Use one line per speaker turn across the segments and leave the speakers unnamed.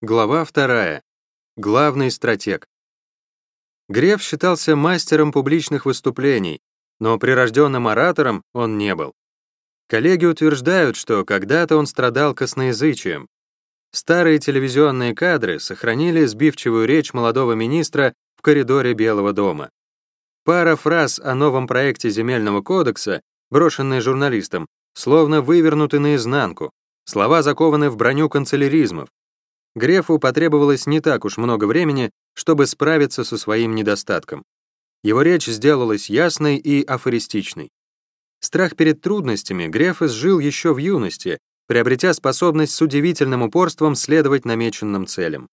Глава 2. Главный стратег. Греф считался мастером публичных выступлений, но прирожденным оратором он не был. Коллеги утверждают, что когда-то он страдал косноязычием. Старые телевизионные кадры сохранили сбивчивую речь молодого министра в коридоре Белого дома. Пара фраз о новом проекте земельного кодекса, брошенные журналистам, словно вывернуты наизнанку. Слова закованы в броню канцеляризмов. Грефу потребовалось не так уж много времени, чтобы справиться со своим недостатком. Его речь сделалась ясной и афористичной. Страх перед трудностями Греф изжил еще в юности, приобретя способность с удивительным упорством следовать намеченным целям.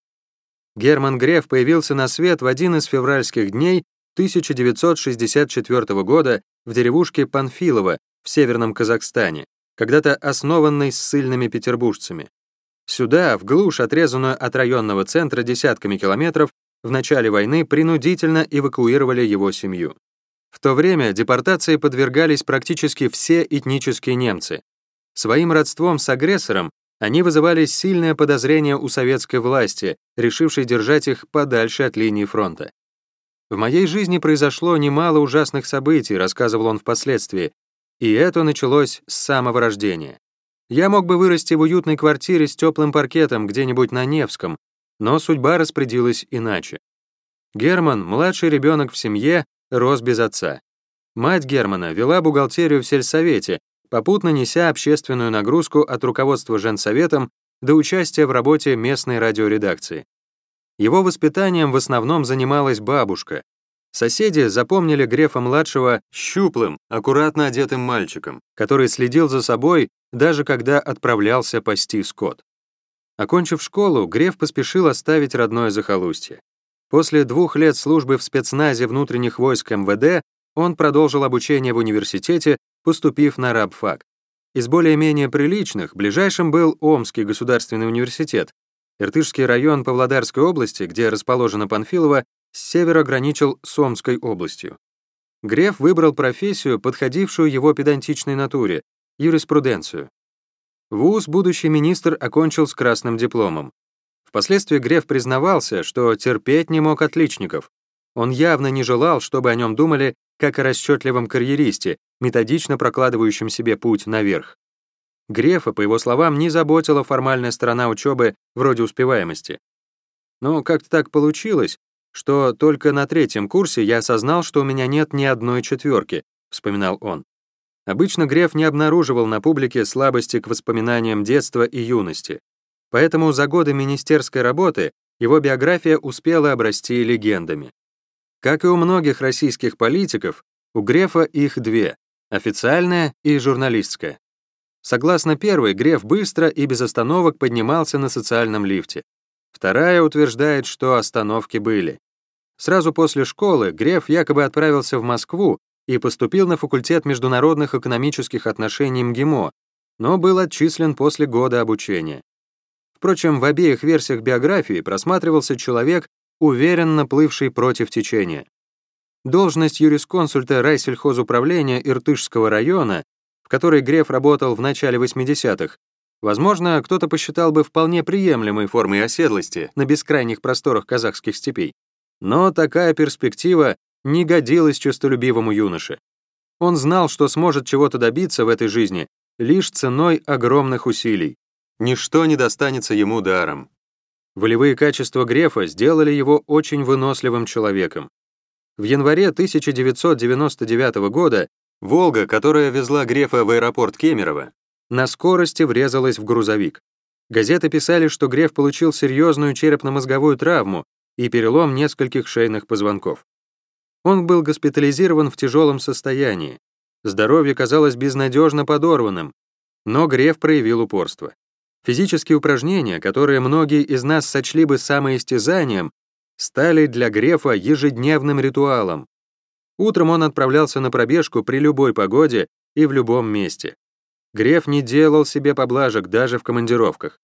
Герман Греф появился на свет в один из февральских дней 1964 года в деревушке Панфилово в Северном Казахстане, когда-то основанной ссыльными петербуржцами. Сюда, в глушь, отрезанную от районного центра десятками километров, в начале войны принудительно эвакуировали его семью. В то время депортации подвергались практически все этнические немцы. Своим родством с агрессором они вызывали сильное подозрение у советской власти, решившей держать их подальше от линии фронта. «В моей жизни произошло немало ужасных событий», рассказывал он впоследствии, и это началось с самого рождения. Я мог бы вырасти в уютной квартире с теплым паркетом где-нибудь на Невском, но судьба распорядилась иначе. Герман, младший ребенок в семье, рос без отца. Мать Германа вела бухгалтерию в сельсовете, попутно неся общественную нагрузку от руководства женсоветом до участия в работе местной радиоредакции. Его воспитанием в основном занималась бабушка. Соседи запомнили Грефа-младшего щуплым, аккуратно одетым мальчиком, который следил за собой даже когда отправлялся пасти скот. Окончив школу, Греф поспешил оставить родное захолустье. После двух лет службы в спецназе внутренних войск МВД он продолжил обучение в университете, поступив на рабфак. Из более-менее приличных ближайшим был Омский государственный университет. Иртышский район Павлодарской области, где расположена Панфилова, с севера граничил с Омской областью. Греф выбрал профессию, подходившую его педантичной натуре, юриспруденцию. Вуз будущий министр окончил с красным дипломом. Впоследствии Греф признавался, что терпеть не мог отличников. Он явно не желал, чтобы о нем думали как о расчетливом карьеристе, методично прокладывающем себе путь наверх. Грефа, по его словам, не заботила формальная сторона учебы вроде успеваемости. Но как-то так получилось, что только на третьем курсе я осознал, что у меня нет ни одной четверки, вспоминал он. Обычно Греф не обнаруживал на публике слабости к воспоминаниям детства и юности. Поэтому за годы министерской работы его биография успела обрасти легендами. Как и у многих российских политиков, у Грефа их две — официальная и журналистская. Согласно первой, Греф быстро и без остановок поднимался на социальном лифте. Вторая утверждает, что остановки были. Сразу после школы Греф якобы отправился в Москву и поступил на факультет международных экономических отношений МГИМО, но был отчислен после года обучения. Впрочем, в обеих версиях биографии просматривался человек, уверенно плывший против течения. Должность юрисконсульта райсельхозуправления Иртышского района, в которой Греф работал в начале 80-х, возможно, кто-то посчитал бы вполне приемлемой формой оседлости на бескрайних просторах казахских степей. Но такая перспектива не годилось честолюбивому юноше. Он знал, что сможет чего-то добиться в этой жизни лишь ценой огромных усилий. Ничто не достанется ему даром. Волевые качества Грефа сделали его очень выносливым человеком. В январе 1999 года «Волга», которая везла Грефа в аэропорт Кемерово, на скорости врезалась в грузовик. Газеты писали, что Греф получил серьезную черепно-мозговую травму и перелом нескольких шейных позвонков. Он был госпитализирован в тяжелом состоянии. Здоровье казалось безнадежно подорванным, но Греф проявил упорство. Физические упражнения, которые многие из нас сочли бы самоистязанием, стали для Грефа ежедневным ритуалом. Утром он отправлялся на пробежку при любой погоде и в любом месте. Греф не делал себе поблажек даже в командировках.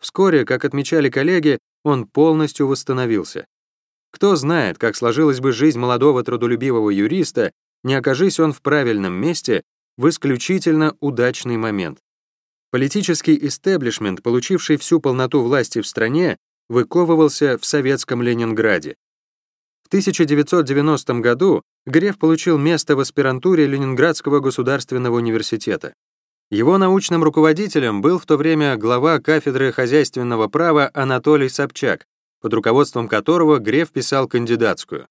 Вскоре, как отмечали коллеги, он полностью восстановился. Кто знает, как сложилась бы жизнь молодого трудолюбивого юриста, не окажись он в правильном месте в исключительно удачный момент. Политический истеблишмент, получивший всю полноту власти в стране, выковывался в советском Ленинграде. В 1990 году Греф получил место в аспирантуре Ленинградского государственного университета. Его научным руководителем был в то время глава кафедры хозяйственного права Анатолий Собчак, под руководством которого Греф писал кандидатскую.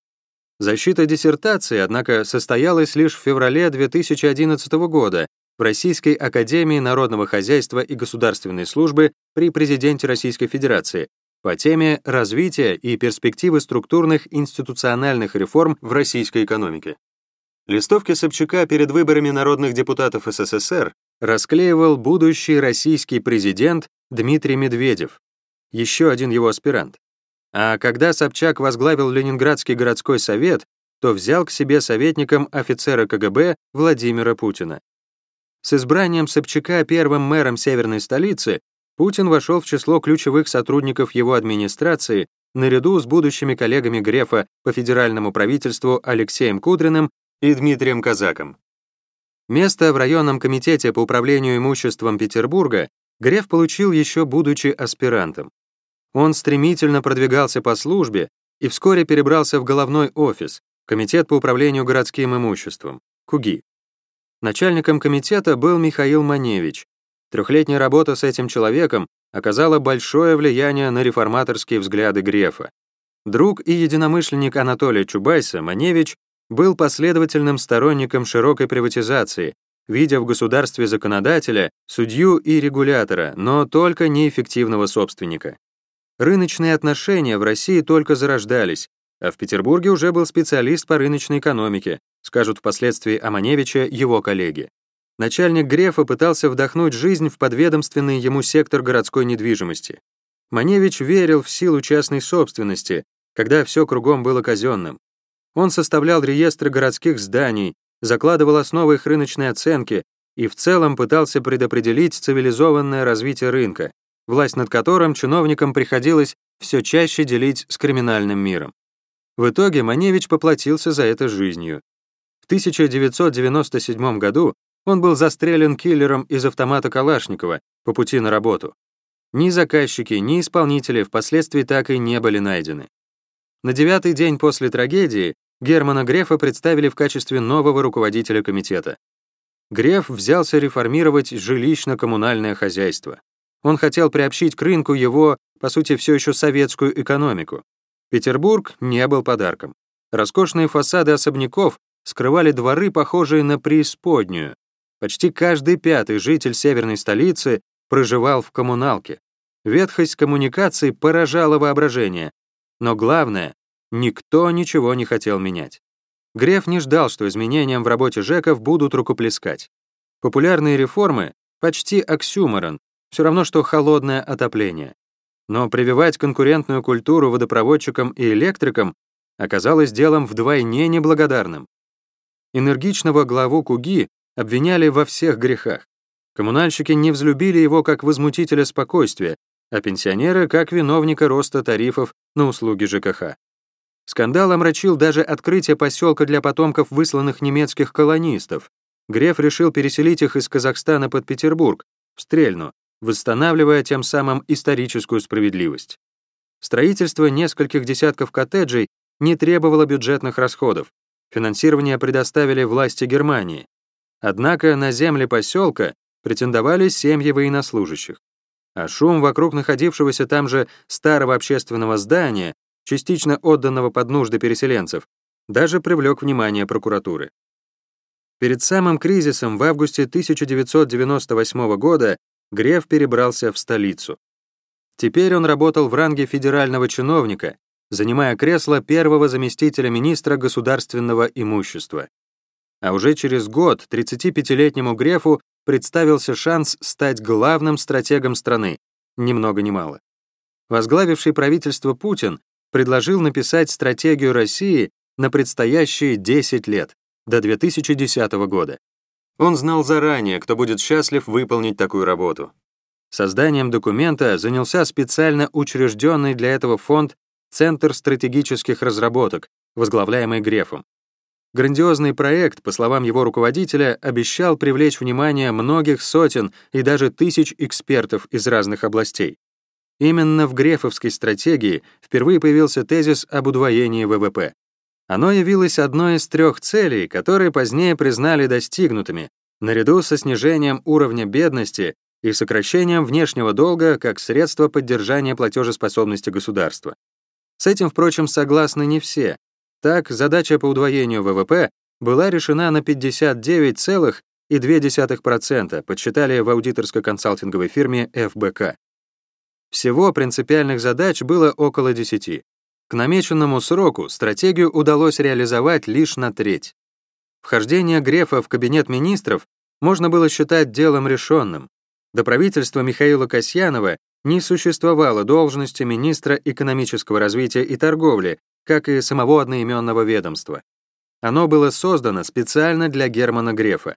Защита диссертации, однако, состоялась лишь в феврале 2011 года в Российской академии народного хозяйства и государственной службы при президенте Российской Федерации по теме «Развитие и перспективы структурных институциональных реформ в российской экономике». Листовки Собчака перед выборами народных депутатов СССР расклеивал будущий российский президент Дмитрий Медведев, еще один его аспирант. А когда Собчак возглавил Ленинградский городской совет, то взял к себе советником офицера КГБ Владимира Путина. С избранием Собчака первым мэром северной столицы Путин вошел в число ключевых сотрудников его администрации наряду с будущими коллегами Грефа по федеральному правительству Алексеем Кудриным и Дмитрием Казаком. Место в районном комитете по управлению имуществом Петербурга Греф получил еще будучи аспирантом. Он стремительно продвигался по службе и вскоре перебрался в головной офис, Комитет по управлению городским имуществом, КУГИ. Начальником комитета был Михаил Маневич. Трехлетняя работа с этим человеком оказала большое влияние на реформаторские взгляды Грефа. Друг и единомышленник Анатолия Чубайса, Маневич, был последовательным сторонником широкой приватизации, видя в государстве законодателя, судью и регулятора, но только неэффективного собственника. Рыночные отношения в России только зарождались, а в Петербурге уже был специалист по рыночной экономике, скажут впоследствии Аманевича его коллеги. Начальник Грефа пытался вдохнуть жизнь в подведомственный ему сектор городской недвижимости. Маневич верил в силу частной собственности, когда все кругом было казенным. Он составлял реестры городских зданий, закладывал основы их рыночной оценки и в целом пытался предопределить цивилизованное развитие рынка, власть над которым чиновникам приходилось все чаще делить с криминальным миром. В итоге Маневич поплатился за это жизнью. В 1997 году он был застрелен киллером из автомата Калашникова по пути на работу. Ни заказчики, ни исполнители впоследствии так и не были найдены. На девятый день после трагедии Германа Грефа представили в качестве нового руководителя комитета. Греф взялся реформировать жилищно-коммунальное хозяйство. Он хотел приобщить к рынку его, по сути, все еще советскую экономику. Петербург не был подарком. Роскошные фасады особняков скрывали дворы, похожие на преисподнюю. Почти каждый пятый житель северной столицы проживал в коммуналке. Ветхость коммуникаций поражала воображение. Но главное, никто ничего не хотел менять. Греф не ждал, что изменениям в работе ЖЭКов будут рукоплескать. Популярные реформы — почти оксюморон, все равно, что холодное отопление. Но прививать конкурентную культуру водопроводчикам и электрикам оказалось делом вдвойне неблагодарным. Энергичного главу Куги обвиняли во всех грехах. Коммунальщики не взлюбили его как возмутителя спокойствия, а пенсионеры — как виновника роста тарифов на услуги жкх. Скандал омрачил даже открытие поселка для потомков высланных немецких колонистов. Греф решил переселить их из Казахстана под Петербург, в Стрельну, восстанавливая тем самым историческую справедливость. Строительство нескольких десятков коттеджей не требовало бюджетных расходов, финансирование предоставили власти Германии. Однако на земли поселка претендовали семьи военнослужащих. А шум вокруг находившегося там же старого общественного здания, частично отданного под нужды переселенцев, даже привлек внимание прокуратуры. Перед самым кризисом в августе 1998 года Греф перебрался в столицу. Теперь он работал в ранге федерального чиновника, занимая кресло первого заместителя министра государственного имущества. А уже через год 35-летнему Грефу представился шанс стать главным стратегом страны, ни много ни мало. Возглавивший правительство Путин предложил написать стратегию России на предстоящие 10 лет, до 2010 года. Он знал заранее, кто будет счастлив выполнить такую работу. Созданием документа занялся специально учрежденный для этого фонд Центр стратегических разработок, возглавляемый Грефом. Грандиозный проект, по словам его руководителя, обещал привлечь внимание многих сотен и даже тысяч экспертов из разных областей. Именно в Грефовской стратегии впервые появился тезис об удвоении ВВП. Оно явилось одной из трех целей, которые позднее признали достигнутыми, наряду со снижением уровня бедности и сокращением внешнего долга как средство поддержания платежеспособности государства. С этим, впрочем, согласны не все. Так, задача по удвоению ВВП была решена на 59,2%, подсчитали в аудиторско-консалтинговой фирме ФБК. Всего принципиальных задач было около 10. К намеченному сроку стратегию удалось реализовать лишь на треть. Вхождение Грефа в кабинет министров можно было считать делом решенным. До правительства Михаила Касьянова не существовало должности министра экономического развития и торговли, как и самого одноименного ведомства. Оно было создано специально для Германа Грефа.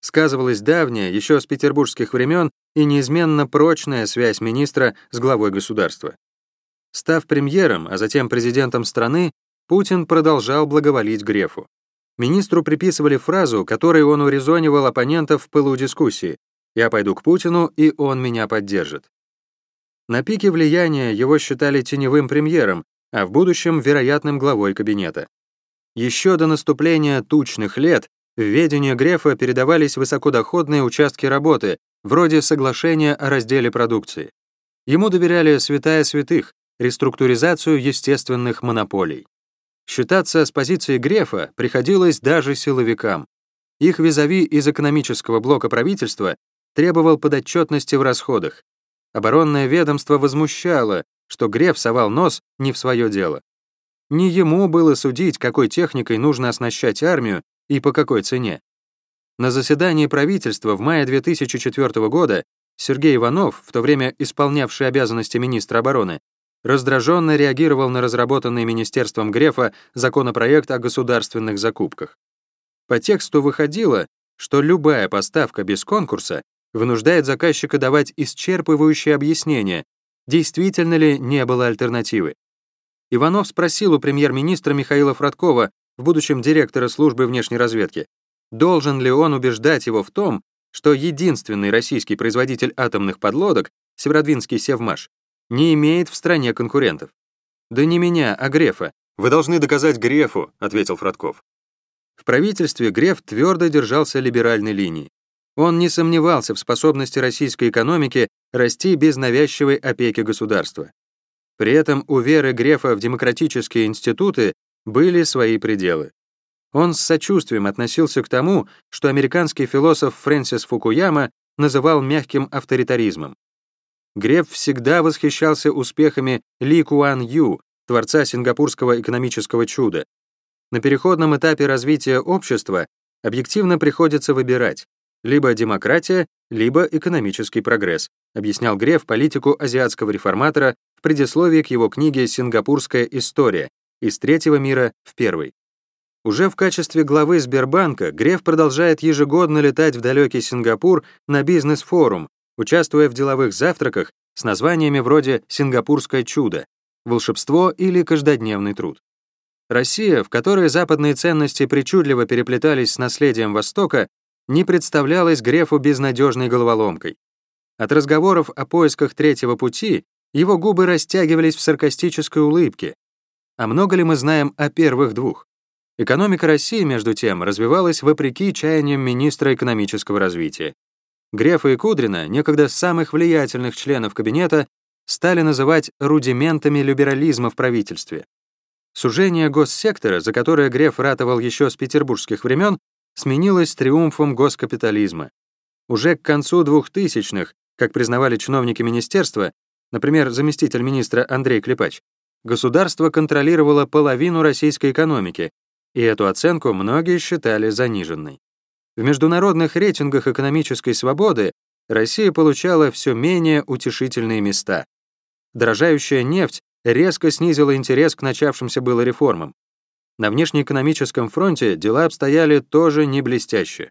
Сказывалась давняя, еще с петербургских времен, и неизменно прочная связь министра с главой государства. Став премьером, а затем президентом страны, Путин продолжал благоволить Грефу. Министру приписывали фразу, которой он урезонивал оппонентов в пылу дискуссии «Я пойду к Путину, и он меня поддержит». На пике влияния его считали теневым премьером, а в будущем — вероятным главой кабинета. Еще до наступления тучных лет в ведение Грефа передавались высокодоходные участки работы, вроде соглашения о разделе продукции. Ему доверяли святая святых, реструктуризацию естественных монополий. Считаться с позиции Грефа приходилось даже силовикам. Их визави из экономического блока правительства требовал подотчетности в расходах. Оборонное ведомство возмущало, что Греф совал нос не в свое дело. Не ему было судить, какой техникой нужно оснащать армию и по какой цене. На заседании правительства в мае 2004 года Сергей Иванов, в то время исполнявший обязанности министра обороны, раздраженно реагировал на разработанный министерством Грефа законопроект о государственных закупках. По тексту выходило, что любая поставка без конкурса вынуждает заказчика давать исчерпывающее объяснение, действительно ли не было альтернативы. Иванов спросил у премьер-министра Михаила Фродкова, в будущем директора службы внешней разведки, должен ли он убеждать его в том, что единственный российский производитель атомных подлодок, Северодвинский Севмаш, не имеет в стране конкурентов. «Да не меня, а Грефа. Вы должны доказать Грефу», — ответил Фродков. В правительстве Греф твердо держался либеральной линии. Он не сомневался в способности российской экономики расти без навязчивой опеки государства. При этом у веры Грефа в демократические институты были свои пределы. Он с сочувствием относился к тому, что американский философ Фрэнсис Фукуяма называл мягким авторитаризмом. Греф всегда восхищался успехами Ли Куан Ю, творца сингапурского экономического чуда. На переходном этапе развития общества объективно приходится выбирать либо демократия, либо экономический прогресс, объяснял Греф политику азиатского реформатора в предисловии к его книге «Сингапурская история. Из третьего мира в первый». Уже в качестве главы Сбербанка Греф продолжает ежегодно летать в далекий Сингапур на бизнес-форум, участвуя в деловых завтраках с названиями вроде «Сингапурское чудо», «Волшебство» или «Каждодневный труд». Россия, в которой западные ценности причудливо переплетались с наследием Востока, не представлялась Грефу безнадежной головоломкой. От разговоров о поисках третьего пути его губы растягивались в саркастической улыбке. А много ли мы знаем о первых двух? Экономика России, между тем, развивалась вопреки чаяниям министра экономического развития. Грефа и Кудрина, некогда самых влиятельных членов кабинета, стали называть рудиментами либерализма в правительстве. Сужение госсектора, за которое Греф ратовал еще с петербургских времен, сменилось триумфом госкапитализма. Уже к концу 2000-х, как признавали чиновники министерства, например, заместитель министра Андрей Клепач, государство контролировало половину российской экономики, и эту оценку многие считали заниженной. В международных рейтингах экономической свободы Россия получала все менее утешительные места. Дорожающая нефть резко снизила интерес к начавшимся было реформам. На внешнеэкономическом фронте дела обстояли тоже не блестяще.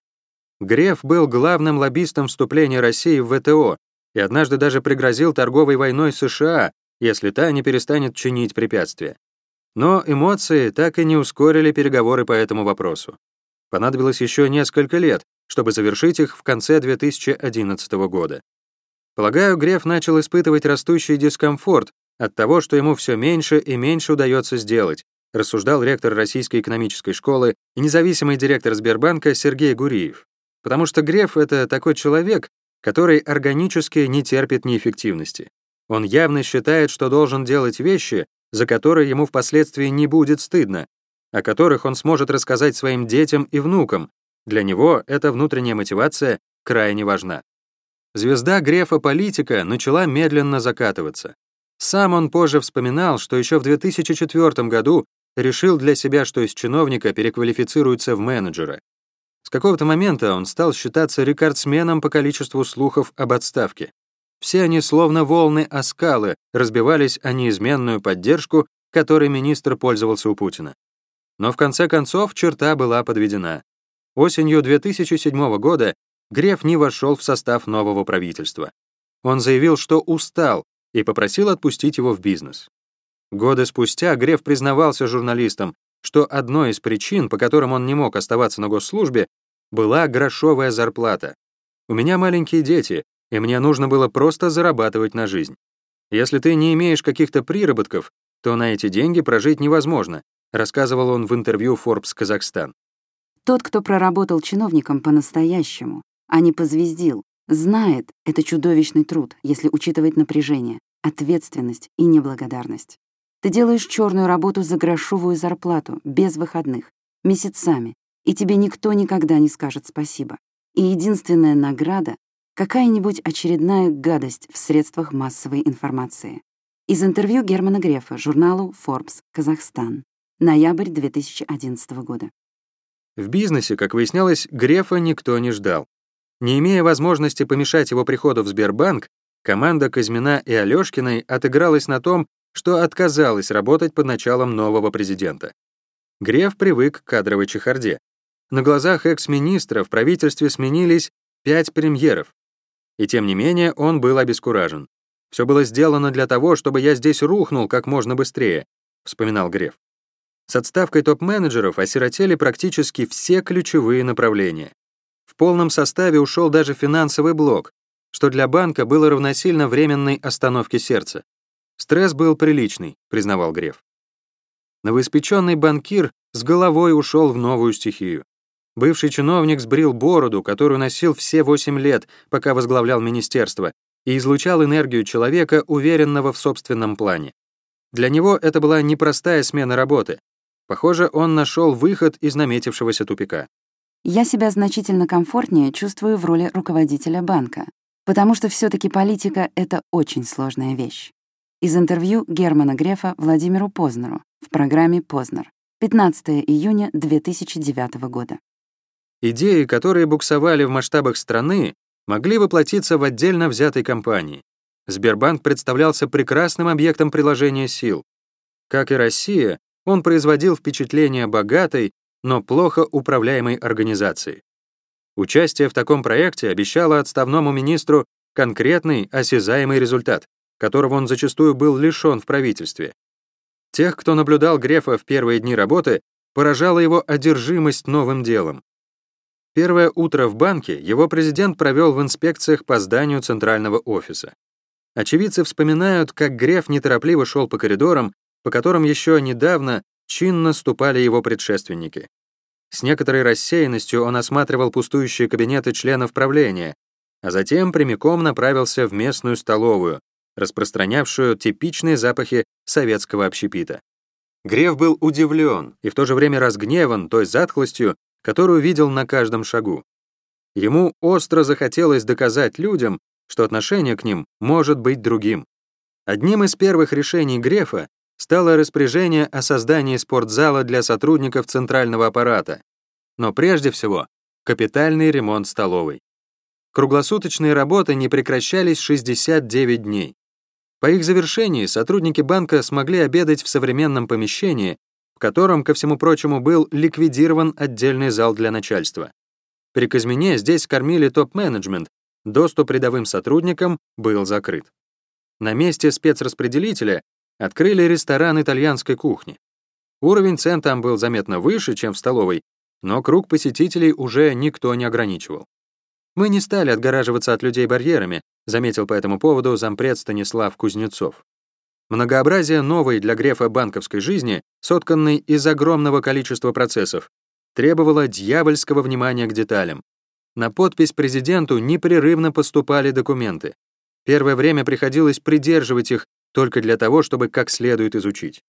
Греф был главным лоббистом вступления России в ВТО и однажды даже пригрозил торговой войной США, если та не перестанет чинить препятствия. Но эмоции так и не ускорили переговоры по этому вопросу. Понадобилось еще несколько лет, чтобы завершить их в конце 2011 года. Полагаю, Греф начал испытывать растущий дискомфорт от того, что ему все меньше и меньше удается сделать, рассуждал ректор Российской экономической школы и независимый директор Сбербанка Сергей Гуриев. Потому что Греф — это такой человек, который органически не терпит неэффективности. Он явно считает, что должен делать вещи, за которые ему впоследствии не будет стыдно, о которых он сможет рассказать своим детям и внукам. Для него эта внутренняя мотивация крайне важна. Звезда Грефа-политика начала медленно закатываться. Сам он позже вспоминал, что еще в 2004 году решил для себя, что из чиновника переквалифицируется в менеджера. С какого-то момента он стал считаться рекордсменом по количеству слухов об отставке. Все они, словно волны оскалы, разбивались о неизменную поддержку, которой министр пользовался у Путина. Но в конце концов черта была подведена. Осенью 2007 года Греф не вошел в состав нового правительства. Он заявил, что устал, и попросил отпустить его в бизнес. Годы спустя Греф признавался журналистам, что одной из причин, по которым он не мог оставаться на госслужбе, была грошовая зарплата. «У меня маленькие дети, и мне нужно было просто зарабатывать на жизнь. Если ты не имеешь каких-то приработков, то на эти деньги прожить невозможно», рассказывал он в интервью Forbes Казахстан.
Тот, кто проработал чиновником по-настоящему, а не позвездил, знает, это чудовищный труд, если учитывать напряжение, ответственность и неблагодарность. Ты делаешь черную работу за грошовую зарплату, без выходных, месяцами, и тебе никто никогда не скажет спасибо. И единственная награда — какая-нибудь очередная гадость в средствах массовой информации. Из интервью Германа Грефа журналу Forbes, Казахстан. Ноябрь 2011 года.
В бизнесе, как выяснялось, Грефа никто не ждал. Не имея возможности помешать его приходу в Сбербанк, команда Казьмина и Алёшкиной отыгралась на том, что отказалась работать под началом нового президента. Греф привык к кадровой чехарде. На глазах экс-министра в правительстве сменились пять премьеров. И тем не менее он был обескуражен. «Все было сделано для того, чтобы я здесь рухнул как можно быстрее», — вспоминал Греф. С отставкой топ-менеджеров осиротели практически все ключевые направления. В полном составе ушел даже финансовый блок, что для банка было равносильно временной остановке сердца. Стресс был приличный, признавал Греф. Новоиспеченный банкир с головой ушел в новую стихию. Бывший чиновник сбрил бороду, которую носил все 8 лет, пока возглавлял министерство, и излучал энергию человека, уверенного в собственном плане. Для него это была непростая смена работы. Похоже, он нашел выход из наметившегося тупика.
Я себя значительно комфортнее чувствую в роли руководителя банка, потому что все таки политика — это очень сложная вещь. Из интервью Германа Грефа Владимиру Познеру в программе «Познер», 15 июня 2009 года.
Идеи, которые буксовали в масштабах страны, могли воплотиться в отдельно взятой компании. Сбербанк представлялся прекрасным объектом приложения сил. Как и Россия, он производил впечатление богатой, но плохо управляемой организации. Участие в таком проекте обещало отставному министру конкретный осязаемый результат которого он зачастую был лишён в правительстве. Тех, кто наблюдал Грефа в первые дни работы, поражала его одержимость новым делом. Первое утро в банке его президент провел в инспекциях по зданию центрального офиса. Очевидцы вспоминают, как Греф неторопливо шел по коридорам, по которым еще недавно чинно ступали его предшественники. С некоторой рассеянностью он осматривал пустующие кабинеты членов правления, а затем прямиком направился в местную столовую, распространявшую типичные запахи советского общепита. Греф был удивлен и в то же время разгневан той затхлостью, которую видел на каждом шагу. Ему остро захотелось доказать людям, что отношение к ним может быть другим. Одним из первых решений Грефа стало распоряжение о создании спортзала для сотрудников центрального аппарата, но прежде всего капитальный ремонт столовой. Круглосуточные работы не прекращались 69 дней. По их завершении сотрудники банка смогли обедать в современном помещении, в котором, ко всему прочему, был ликвидирован отдельный зал для начальства. При Казмине здесь кормили топ-менеджмент, доступ рядовым сотрудникам был закрыт. На месте спецраспределителя открыли ресторан итальянской кухни. Уровень цен там был заметно выше, чем в столовой, но круг посетителей уже никто не ограничивал. Мы не стали отгораживаться от людей барьерами, заметил по этому поводу зампред Станислав Кузнецов. Многообразие новой для Грефа банковской жизни, сотканной из огромного количества процессов, требовало дьявольского внимания к деталям. На подпись президенту непрерывно поступали документы. Первое время приходилось придерживать их только для того, чтобы как следует изучить.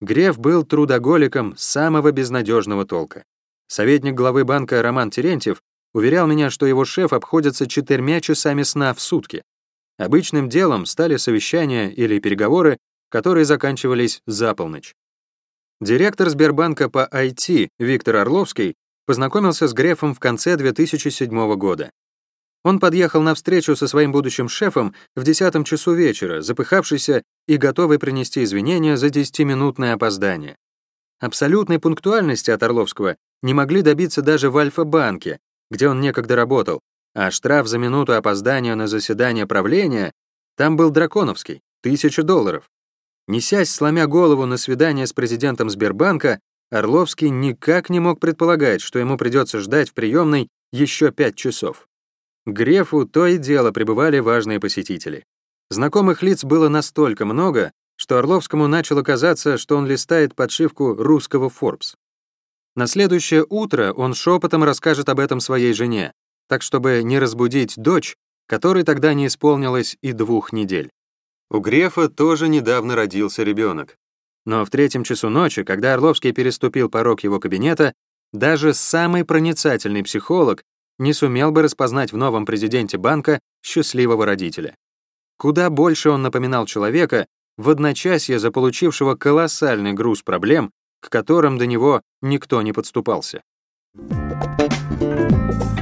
Греф был трудоголиком самого безнадежного толка. Советник главы банка Роман Терентьев уверял меня, что его шеф обходится четырьмя часами сна в сутки. Обычным делом стали совещания или переговоры, которые заканчивались за полночь. Директор Сбербанка по IT Виктор Орловский познакомился с Грефом в конце 2007 года. Он подъехал на встречу со своим будущим шефом в 10 часу вечера, запыхавшийся и готовый принести извинения за 10-минутное опоздание. Абсолютной пунктуальности от Орловского не могли добиться даже в Альфа-банке, где он некогда работал, а штраф за минуту опоздания на заседание правления там был драконовский — тысяча долларов. Несясь, сломя голову на свидание с президентом Сбербанка, Орловский никак не мог предполагать, что ему придется ждать в приемной еще пять часов. К Грефу то и дело прибывали важные посетители. Знакомых лиц было настолько много, что Орловскому начало казаться, что он листает подшивку русского Forbes. На следующее утро он шепотом расскажет об этом своей жене, так чтобы не разбудить дочь, которой тогда не исполнилось и двух недель. У Грефа тоже недавно родился ребенок. Но в третьем часу ночи, когда Орловский переступил порог его кабинета, даже самый проницательный психолог не сумел бы распознать в новом президенте банка счастливого родителя. Куда больше он напоминал человека, в одночасье заполучившего колоссальный груз проблем, к которым до него никто не подступался. Thank you